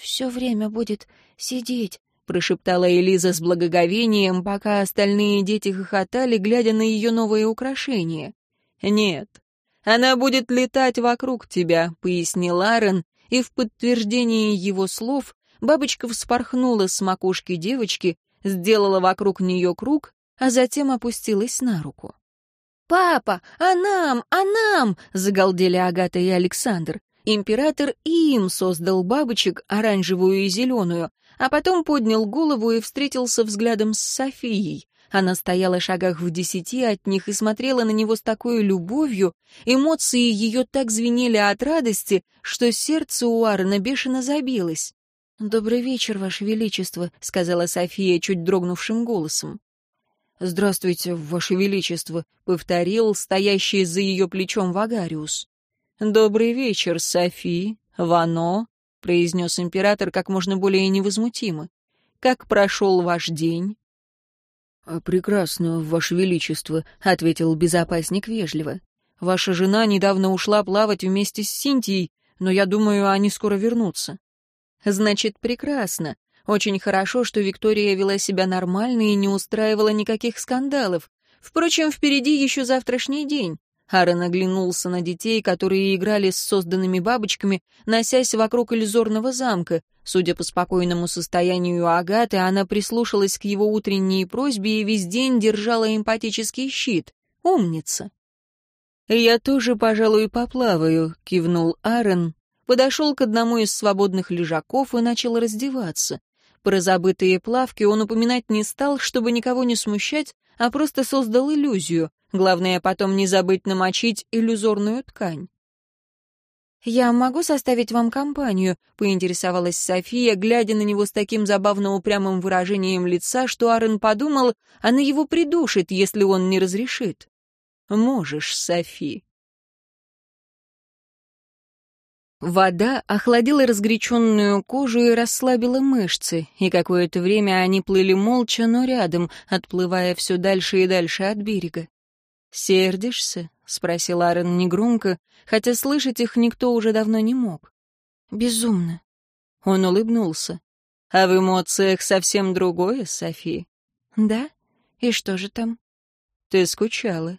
все время будет сидеть», — прошептала Элиза с благоговением, пока остальные дети хохотали, глядя на ее новые украшения. «Нет, она будет летать вокруг тебя», — пояснил Аарон, и в подтверждение его слов бабочка вспорхнула с макушки девочки, сделала вокруг нее круг, а затем опустилась на руку. «Папа, а нам, а нам!» — загалдели Агата и Александр. Император и им создал бабочек, оранжевую и зеленую, а потом поднял голову и встретился взглядом с Софией. Она стояла шагах в десяти от них и смотрела на него с такой любовью, эмоции ее так звенели от радости, что сердце у Аарона бешено забилось. «Добрый вечер, Ваше Величество», — сказала София чуть дрогнувшим голосом. «Здравствуйте, Ваше Величество», — повторил стоящий за ее плечом Вагариус. «Добрый вечер, Софи, Вано», — произнес император как можно более невозмутимо. «Как прошел ваш день?» «А «Прекрасно, Ваше Величество», — ответил безопасник вежливо. «Ваша жена недавно ушла плавать вместе с Синтией, но я думаю, они скоро вернутся». «Значит, прекрасно. Очень хорошо, что Виктория вела себя нормально и не устраивала никаких скандалов. Впрочем, впереди еще завтрашний день. Аарон оглянулся на детей, которые играли с созданными бабочками, носясь вокруг иллюзорного замка. Судя по спокойному состоянию Агаты, она прислушалась к его утренней просьбе и весь день держала эмпатический щит. Умница. «Я тоже, пожалуй, поплаваю», — кивнул Аарон, подошел к одному из свободных лежаков и начал раздеваться. Про забытые плавки он упоминать не стал, чтобы никого не смущать, а просто создал иллюзию. Главное потом не забыть намочить иллюзорную ткань. «Я могу составить вам компанию?» — поинтересовалась София, глядя на него с таким забавно упрямым выражением лица, что Аарон подумал, она его придушит, если он не разрешит. «Можешь, Софи». Вода охладила разгоряченную кожу и расслабила мышцы, и какое-то время они плыли молча, но рядом, отплывая все дальше и дальше от берега. «Сердишься?» — спросил Аарон негромко, хотя слышать их никто уже давно не мог. «Безумно». Он улыбнулся. «А в эмоциях совсем другое, Софи?» «Да? И что же там?» «Ты скучала».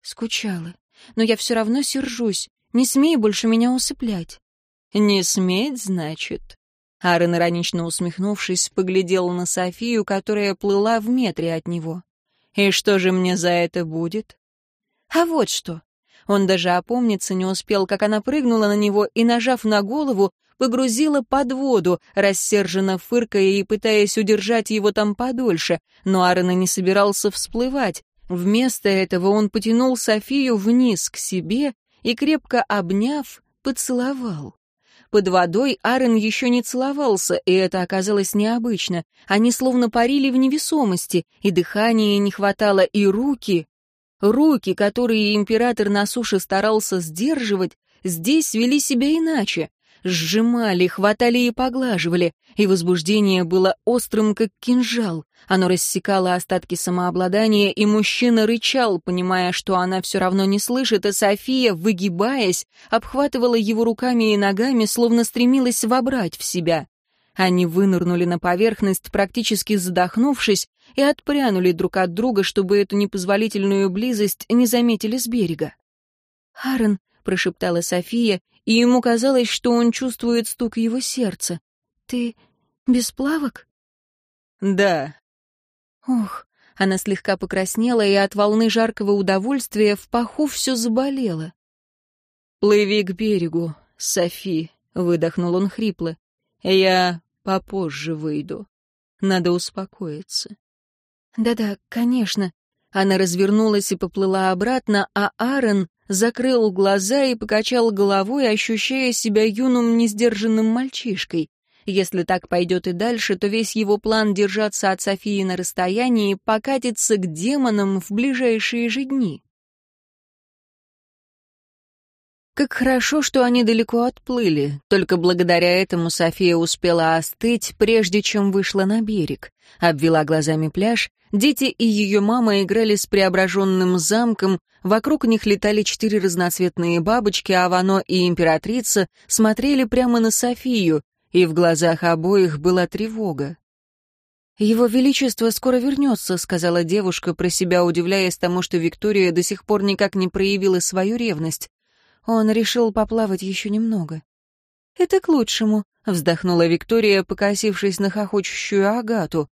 «Скучала. Но я все равно сержусь. Не смей больше меня усыплять». «Не сметь, значит?» Аарон, иронично усмехнувшись, поглядел на Софию, которая плыла в метре от него. «И что же мне за это будет?» «А вот что!» Он даже опомниться не успел, как она прыгнула на него и, нажав на голову, погрузила под воду, рассерженно фыркая и пытаясь удержать его там подольше, но Аарон не собирался всплывать. Вместо этого он потянул Софию вниз к себе и, крепко обняв, поцеловал. Под водой Аарон еще не целовался, и это оказалось необычно. Они словно парили в невесомости, и дыхания не хватало, и руки... Руки, которые император на суше старался сдерживать, здесь вели себя иначе. Сжимали, хватали и поглаживали, и возбуждение было острым, как кинжал. Оно рассекало остатки самообладания, и мужчина рычал, понимая, что она все равно не слышит, а София, выгибаясь, обхватывала его руками и ногами, словно стремилась вобрать в себя. Они вынырнули на поверхность, практически задохнувшись, и отпрянули друг от друга, чтобы эту непозволительную близость не заметили с берега. «Аарон», — прошептала София, и ему казалось, что он чувствует стук его сердца. «Ты без плавок?» «Да», Ох, она слегка покраснела, и от волны жаркого удовольствия в паху все заболело. «Плыви к берегу, Софи», — выдохнул он хрипло. «Я попозже выйду. Надо успокоиться». «Да-да, конечно». Она развернулась и поплыла обратно, а Аарон закрыл глаза и покачал головой, ощущая себя юным несдержанным мальчишкой. Если так пойдет и дальше, то весь его план держаться от Софии на расстоянии покатится к демонам в ближайшие же дни. Как хорошо, что они далеко отплыли. Только благодаря этому София успела остыть, прежде чем вышла на берег. Обвела глазами пляж. Дети и ее мама играли с преображенным замком. Вокруг них летали четыре разноцветные бабочки, а Вано и императрица смотрели прямо на Софию, и в глазах обоих была тревога. «Его Величество скоро вернется», — сказала девушка, про себя удивляясь тому, что Виктория до сих пор никак не проявила свою ревность. Он решил поплавать еще немного. «Это к лучшему», — вздохнула Виктория, покосившись на хохочущую Агату.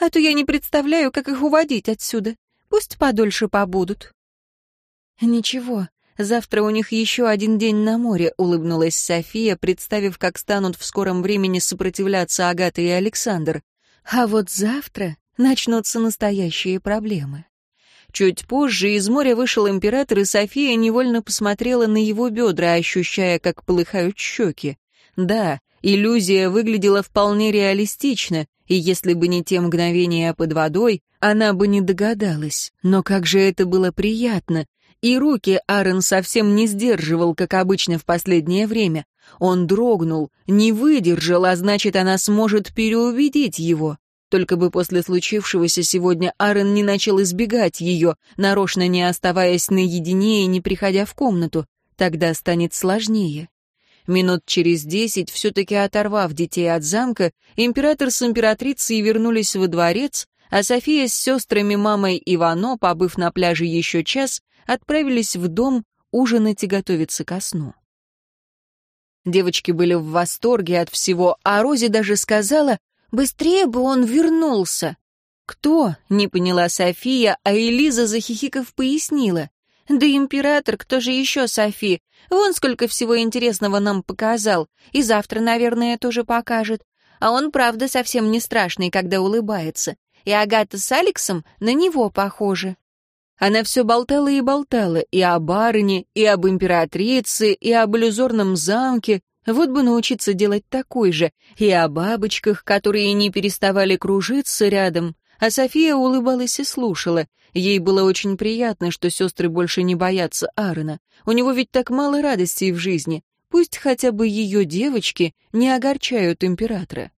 «А то я не представляю, как их уводить отсюда. Пусть подольше побудут». «Ничего, Завтра у них еще один день на море», — улыбнулась София, представив, как станут в скором времени сопротивляться Агата и Александр. «А вот завтра начнутся настоящие проблемы». Чуть позже из моря вышел император, и София невольно посмотрела на его бедра, ощущая, как полыхают щеки. Да, иллюзия выглядела вполне реалистично, и если бы не те мгновения под водой, она бы не догадалась. Но как же это было приятно, и руки Аарон совсем не сдерживал, как обычно в последнее время. Он дрогнул, не выдержал, а значит, она сможет переубедить его. Только бы после случившегося сегодня Аарон не начал избегать ее, нарочно не оставаясь наедине и не приходя в комнату. Тогда станет сложнее. Минут через десять, все-таки оторвав детей от замка, император с императрицей вернулись во дворец, а София с сестрами, мамой и Вано, побыв на пляже еще час, отправились в дом ужинать и готовиться ко сну. Девочки были в восторге от всего, а Рози даже сказала, «Быстрее бы он вернулся». «Кто?» — не поняла София, а Элиза, захихиков, пояснила. «Да император, кто же еще, Софи? Вон сколько всего интересного нам показал. И завтра, наверное, тоже покажет. А он, правда, совсем не страшный, когда улыбается. И Агата с Алексом на него похожи». Она все болтала и болтала и о барыне, и об императрице, и об иллюзорном замке. Вот бы научиться делать такой же, и о бабочках, которые не переставали кружиться рядом. А София улыбалась и слушала. Ей было очень приятно, что сестры больше не боятся Аарона. У него ведь так мало радостей в жизни. Пусть хотя бы ее девочки не огорчают императора.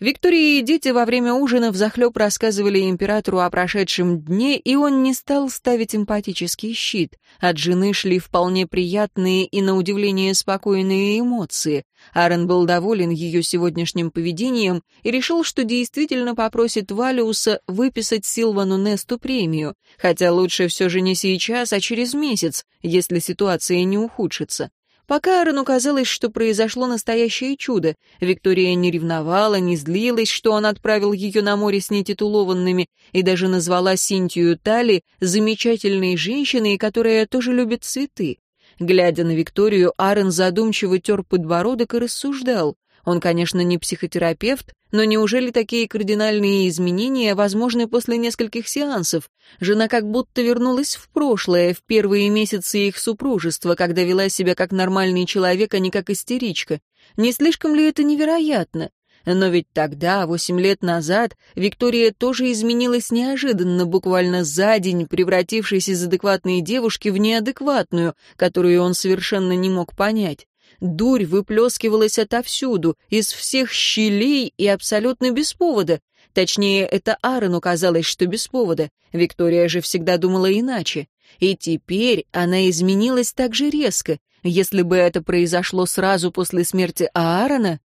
Виктория и дети во время ужина взахлеб рассказывали императору о прошедшем дне, и он не стал ставить эмпатический щит. От жены шли вполне приятные и, на удивление, спокойные эмоции. Аарон был доволен ее сегодняшним поведением и решил, что действительно попросит Валиуса выписать Силвану Несту премию, хотя лучше все же не сейчас, а через месяц, если ситуация не ухудшится. Пока Аарону казалось, что произошло настоящее чудо. Виктория не ревновала, не злилась, что он отправил ее на море с нетитулованными, и даже назвала Синтию Тали замечательной женщиной, которая тоже любит цветы. Глядя на Викторию, Аарон задумчиво тер подбородок и рассуждал. Он, конечно, не психотерапевт, но неужели такие кардинальные изменения возможны после нескольких сеансов? Жена как будто вернулась в прошлое, в первые месяцы их супружества, когда вела себя как нормальный человек, а не как истеричка. Не слишком ли это невероятно? Но ведь тогда, восемь лет назад, Виктория тоже изменилась неожиданно, буквально за день, превратившись из адекватной девушки в неадекватную, которую он совершенно не мог понять. Дурь выплескивалась отовсюду, из всех щелей и абсолютно без повода. Точнее, это Аарону казалось, что без повода. Виктория же всегда думала иначе. И теперь она изменилась так же резко. Если бы это произошло сразу после смерти Аарона...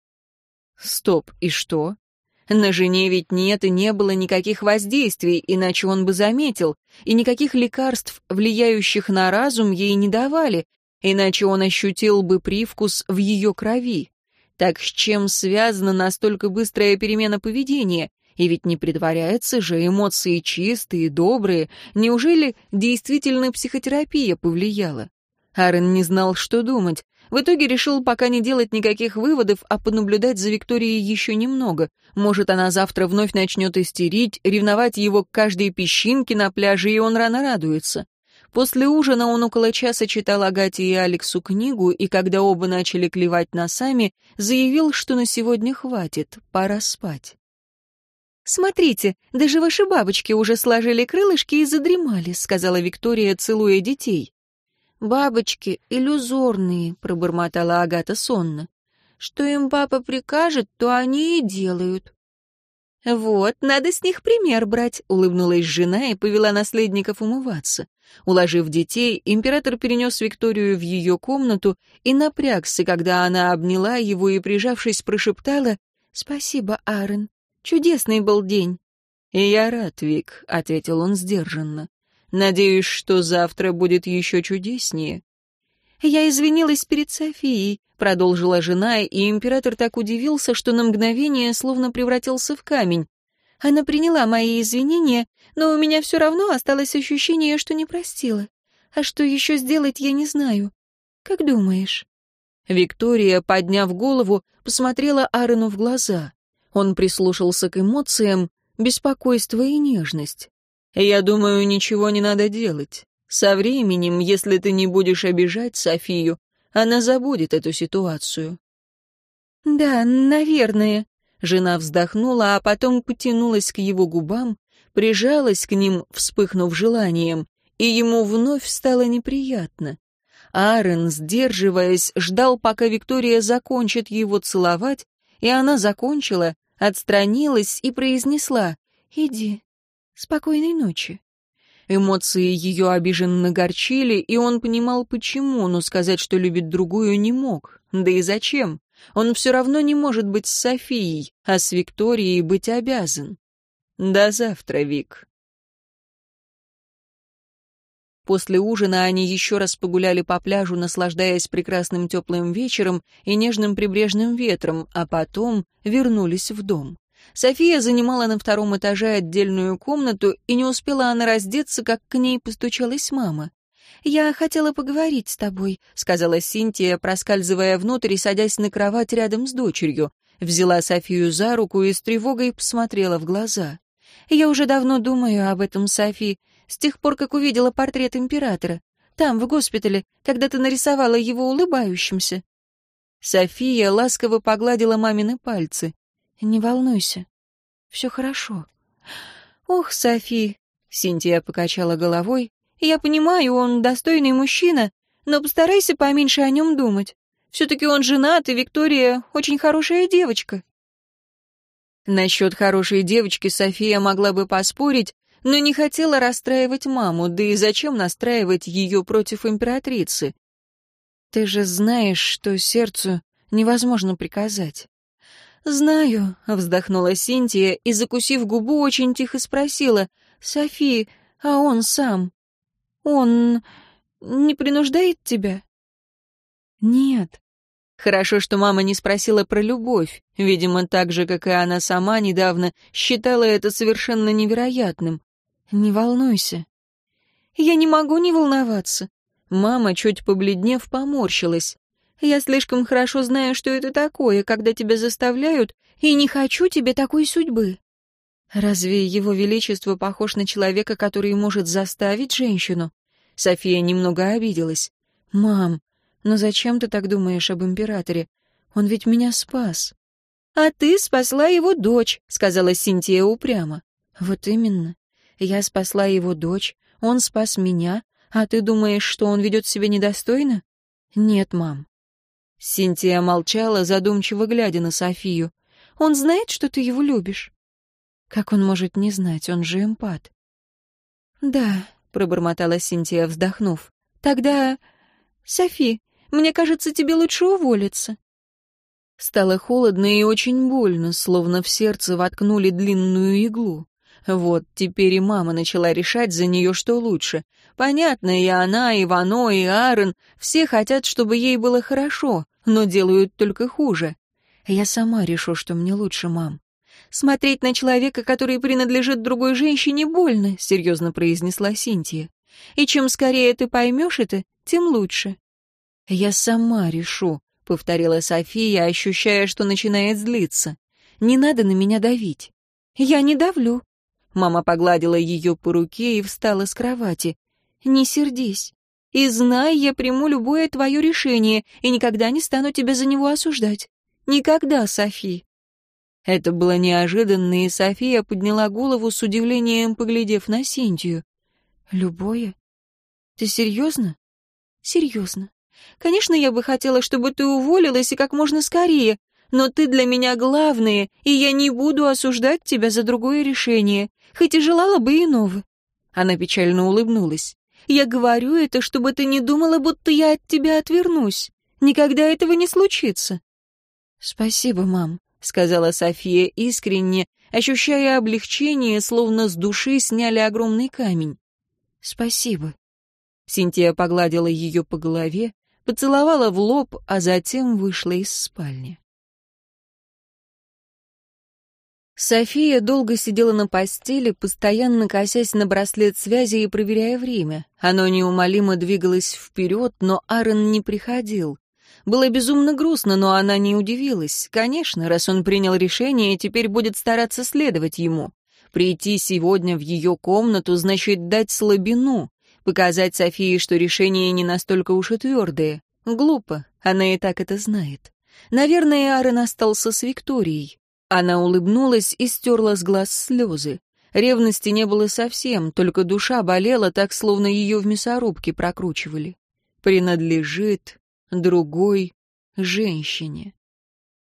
Стоп, и что? На жене ведь нет и не было никаких воздействий, иначе он бы заметил, и никаких лекарств, влияющих на разум, ей не давали, иначе он ощутил бы привкус в ее крови. Так с чем связана настолько быстрая перемена поведения? И ведь не притворяется же, эмоции чистые, добрые. Неужели действительно психотерапия повлияла? Аарон не знал, что думать. В итоге решил пока не делать никаких выводов, а понаблюдать за Викторией еще немного. Может, она завтра вновь начнет истерить, ревновать его к каждой песчинке на пляже, и он рано радуется. После ужина он около часа читал Агате и Алексу книгу, и когда оба начали клевать носами, заявил, что на сегодня хватит, пора спать. «Смотрите, даже ваши бабочки уже сложили крылышки и задремали», — сказала Виктория, целуя детей. «Бабочки иллюзорные», — пробормотала Агата сонно. «Что им папа прикажет, то они и делают». «Вот, надо с них пример брать», — улыбнулась жена и повела наследников умываться. Уложив детей, император перенес Викторию в ее комнату и напрягся, когда она обняла его и, прижавшись, прошептала «Спасибо, Аарон. Чудесный был день». «И я рад, Вик», — ответил он сдержанно. «Надеюсь, что завтра будет еще чудеснее». «Я извинилась перед Софией», — продолжила жена, и император так удивился, что на мгновение словно превратился в камень. Она приняла мои извинения, но у меня все равно осталось ощущение, что не простила. А что еще сделать, я не знаю. Как думаешь?» Виктория, подняв голову, посмотрела Аарону в глаза. Он прислушался к эмоциям, беспокойство и нежность. «Я думаю, ничего не надо делать. Со временем, если ты не будешь обижать Софию, она забудет эту ситуацию». «Да, наверное», Жена вздохнула, а потом потянулась к его губам, прижалась к ним, вспыхнув желанием, и ему вновь стало неприятно. Аарон, сдерживаясь, ждал, пока Виктория закончит его целовать, и она закончила, отстранилась и произнесла «Иди, спокойной ночи». Эмоции ее обиженно горчили, и он понимал, почему, но сказать, что любит другую, не мог. Да и зачем? Он все равно не может быть с Софией, а с Викторией быть обязан. До завтра, Вик. После ужина они еще раз погуляли по пляжу, наслаждаясь прекрасным теплым вечером и нежным прибрежным ветром, а потом вернулись в дом. София занимала на втором этаже отдельную комнату, и не успела она раздеться, как к ней постучалась мама. «Я хотела поговорить с тобой», — сказала Синтия, проскальзывая внутрь и садясь на кровать рядом с дочерью. Взяла Софию за руку и с тревогой посмотрела в глаза. «Я уже давно думаю об этом, Софи с тех пор, как увидела портрет императора. Там, в госпитале, когда ты нарисовала его улыбающимся». София ласково погладила мамины пальцы. «Не волнуйся. Все хорошо». «Ох, Софи!» — Синтия покачала головой. «Я понимаю, он достойный мужчина, но постарайся поменьше о нем думать. Все-таки он женат, и Виктория очень хорошая девочка». Насчет хорошей девочки София могла бы поспорить, но не хотела расстраивать маму, да и зачем настраивать ее против императрицы? Ты же знаешь, что сердцу невозможно приказать. «Знаю», — вздохнула Синтия и, закусив губу, очень тихо спросила, «Софи, а он сам? Он не принуждает тебя?» «Нет». Хорошо, что мама не спросила про любовь. Видимо, так же, как и она сама недавно, считала это совершенно невероятным. «Не волнуйся». «Я не могу не волноваться». Мама, чуть побледнев, поморщилась. «Я слишком хорошо знаю, что это такое, когда тебя заставляют, и не хочу тебе такой судьбы». «Разве его величество похож на человека, который может заставить женщину?» София немного обиделась. «Мам, но зачем ты так думаешь об императоре? Он ведь меня спас». «А ты спасла его дочь», — сказала Синтия упрямо. «Вот именно. Я спасла его дочь, он спас меня, а ты думаешь, что он ведет себя недостойно? Нет, мам. Синтия молчала, задумчиво глядя на Софию. Он знает, что ты его любишь? Как он может не знать, он же эмпат. Да, пробормотала Синтия, вздохнув. Тогда... Софи, мне кажется, тебе лучше уволиться. Стало холодно и очень больно, словно в сердце воткнули длинную иглу. Вот теперь и мама начала решать за нее, что лучше. Понятно, и она, и Вано, и Аарон, все хотят, чтобы ей было хорошо, но делают только хуже. Я сама решу, что мне лучше, мам. Смотреть на человека, который принадлежит другой женщине, больно, серьезно произнесла Синтия. И чем скорее ты поймешь это, тем лучше. Я сама решу, повторила София, ощущая, что начинает злиться. Не надо на меня давить. Я не давлю. Мама погладила ее по руке и встала с кровати. «Не сердись. И знай, я приму любое твое решение и никогда не стану тебя за него осуждать. Никогда, Софи». Это было неожиданно, и София подняла голову с удивлением, поглядев на Синтию. «Любое? Ты серьезно?» «Серьезно. Конечно, я бы хотела, чтобы ты уволилась и как можно скорее, но ты для меня главное, и я не буду осуждать тебя за другое решение хоть и желала бы иного». Она печально улыбнулась. «Я говорю это, чтобы ты не думала, будто я от тебя отвернусь. Никогда этого не случится». «Спасибо, мам», — сказала София искренне, ощущая облегчение, словно с души сняли огромный камень. «Спасибо». Синтия погладила ее по голове, поцеловала в лоб, а затем вышла из спальни. София долго сидела на постели, постоянно косясь на браслет связи и проверяя время. Оно неумолимо двигалось вперед, но Аарон не приходил. Было безумно грустно, но она не удивилась. Конечно, раз он принял решение, теперь будет стараться следовать ему. Прийти сегодня в ее комнату значит дать слабину, показать Софии, что решение не настолько уж и твердое. Глупо, она и так это знает. Наверное, Аарон остался с Викторией. Она улыбнулась и стерла с глаз слезы. Ревности не было совсем, только душа болела так, словно ее в мясорубке прокручивали. Принадлежит другой женщине.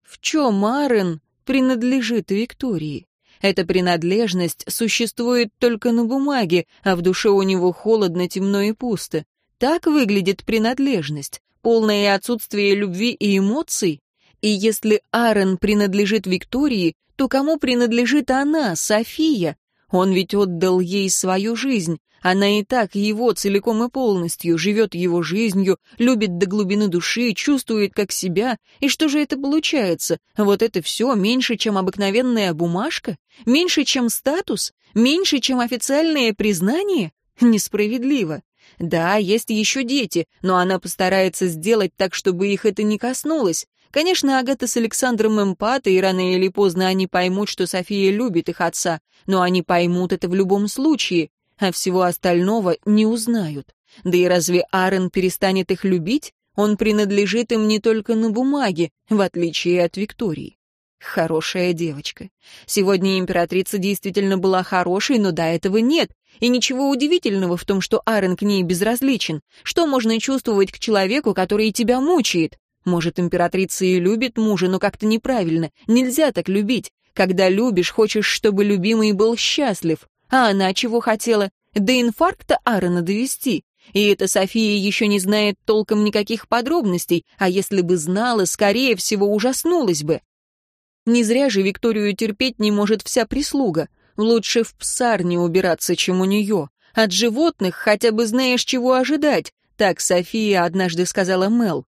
В чем Арен принадлежит Виктории? Эта принадлежность существует только на бумаге, а в душе у него холодно, темно и пусто. Так выглядит принадлежность, полное отсутствие любви и эмоций, И если Аарон принадлежит Виктории, то кому принадлежит она, София? Он ведь отдал ей свою жизнь. Она и так его целиком и полностью, живет его жизнью, любит до глубины души, чувствует как себя. И что же это получается? Вот это все меньше, чем обыкновенная бумажка? Меньше, чем статус? Меньше, чем официальное признание? Несправедливо. Да, есть еще дети, но она постарается сделать так, чтобы их это не коснулось. Конечно, Агата с Александром эмпаты, и рано или поздно они поймут, что София любит их отца, но они поймут это в любом случае а всего остального не узнают. Да и разве Аарон перестанет их любить? Он принадлежит им не только на бумаге, в отличие от Виктории. Хорошая девочка. Сегодня императрица действительно была хорошей, но до этого нет. И ничего удивительного в том, что Аарон к ней безразличен. Что можно чувствовать к человеку, который тебя мучает? Может, императрица и любит мужа, но как-то неправильно. Нельзя так любить. Когда любишь, хочешь, чтобы любимый был счастлив. А она чего хотела? До инфаркта Аарона довести. И эта София еще не знает толком никаких подробностей, а если бы знала, скорее всего, ужаснулась бы. Не зря же Викторию терпеть не может вся прислуга. Лучше в псарне убираться, чем у нее. От животных хотя бы знаешь, чего ожидать. Так София однажды сказала Мел.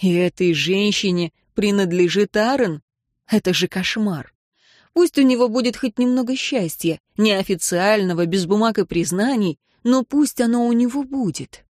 И этой женщине принадлежит Аарон? Это же кошмар. Пусть у него будет хоть немного счастья, неофициального, без бумаг и признаний, но пусть оно у него будет.